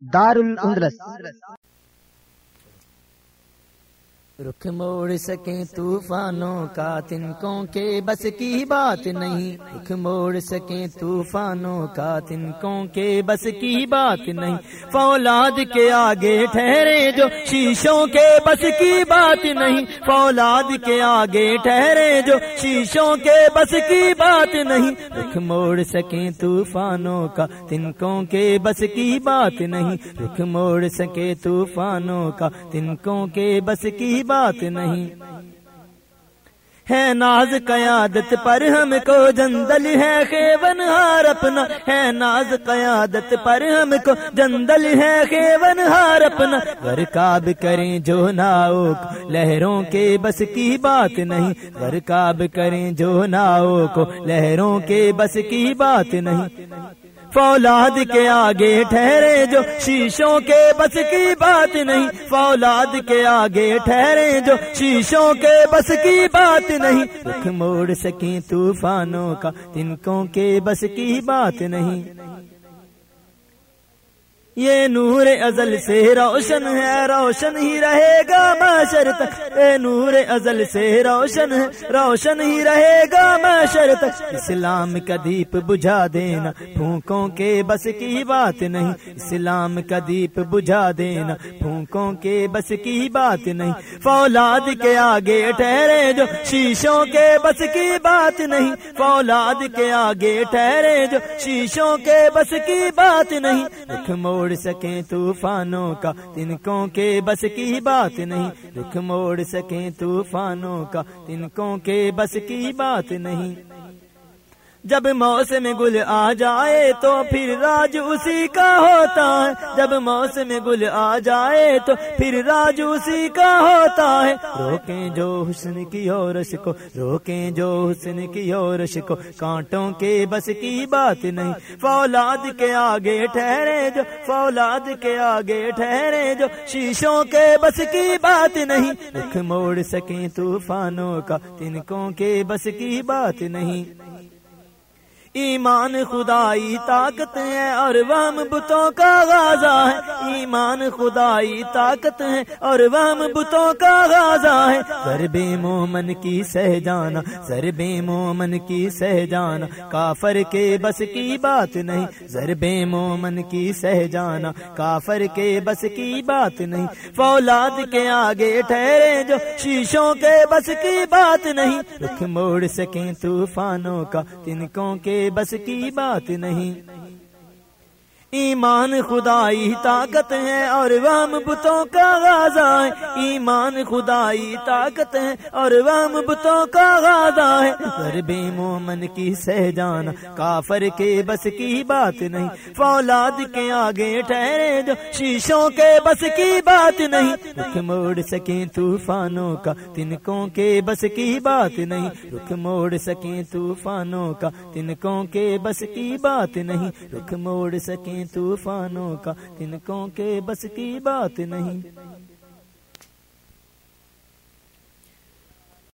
دار الاندلس رخ موڑ سکیں طوفانوں کا، تنکوں کے بس کی بات نہیں۔ رخ موڑ سکیں طوفانوں کا، تنکوں کے بس کی بات نہیں۔ فولاد کے آگے ٹھہرے جو شیشوں کے بس کی بات نہیں۔ فولاد کے آگے ٹھہرے جو شیشوں کے بس کی بات نہیں۔ رخ موڑ سکیں طوفانوں کا، تنکوں کے بس کی بات نہیں۔ رخ موڑ سکے طوفانوں کا، تنکوں کے بس کی بات نہیں۔ ہے ناز قیادت پر ہم کو جندل ہے خیون ہار اپنا۔ ہے ناز قیادت پر ہم کو جندل ہے خیون ہار اپنا۔ گر کاب کریں جو ناؤ کو لہروں کے بس کی بات نہیں۔ گر کاب کریں جو ناؤ کو لہروں کے بس کی بات نہیں۔ فولاد کے آگے ٹھہرے جو شیشوں کے بس کی بات نہیں، فولاد کے آگے ٹھہرے جو شیشوں کے بس کی بات نہیں۔ رخ موڑ سکیں طوفانوں کا، تنکوں کے بس کی بات نہیں۔ یہ نور ازل سے روشن ہے، روشن ہی رہے گا معاشر تک۔ یہ نور ازل سے روشن ہے، روشن ہی رہے گا معاشر تک۔ اسلام کا دیپ بجھا دینا، پھونکوں کے بس کی بات نہیں۔ اسلام کا دیپ بجھا دینا، پھونکوں کے بس کی بات نہیں۔ فولاد کے آگے ٹھہرے جو، شیشوں کے بس کی بات نہیں۔ فولاد کے آگے ٹھہرے جو، شیشوں کے بس کی بات نہیں۔ موڑ سکیں طوفانوں کا۔ تنکوں کے بس کی بات نہیں۔ رخ موڑ سکیں طوفانوں کا۔ تنکوں کے بس کی بات نہیں۔ جب موسم گل آ جائے تو پھر راج اسی کا ہوتا ہے۔ جب موسم گل آ جائے تو پھر راج اسی کا ہوتا ہے۔ روکیں جو حسن کی اورش کو، روکیں جو حسن کی اورش کو۔ کانٹوں کے بس کی بات نہیں۔ فولاد کے آگے ٹھہرے جو، فولاد کے آگے ٹھہرے جو۔ شیشوں کے بس کی بات نہیں۔ رخ موڑ سکیں طوفانوں کا۔ تنکوں کے بس کی بات نہیں۔ ایمان خدائی طاقت ہے اور وہم بتوں کا غازہ ہے۔ ایمان خدائی طاقت ہے اور وہم بتوں کا غازہ ہے۔ ضرب مومن کی سہ جانا ضرب مومن کی سہ جانا۔ کافر کے بس کی بات نہیں ضرب مومن کی سہ جانا۔ کافر کے بس کی بات نہیں، فولاد کے آگے ٹھہرے جو شیشوں کے بس کی بات نہیں۔ رخ موڑ سکیں طوفانوں کا، تنکوں کے بس کی بات نہیں۔ ایمان خدائی طاقت ہے اور وہم بتوں کا غازہ ہے۔ ایمان خدائی طاقت ہے اور وہم بتوں کا غازہ ہے۔ ضرب مومن کی سہ جانا کافر کے بس کی بات نہیں، فولاد کے آگے ٹھہرے جو شیشوں کے بس کی بات نہیں۔ رخ موڑ سکیں طوفانوں کا، تنکوں کے بس کی بات نہیں۔ رخ موڑ سکیں طوفانوں کا، تنکوں کے بس کی بات نہیں۔ رخ موڑ سکیں طوفانوں کا تنکوں کے بس کی بات نہیں۔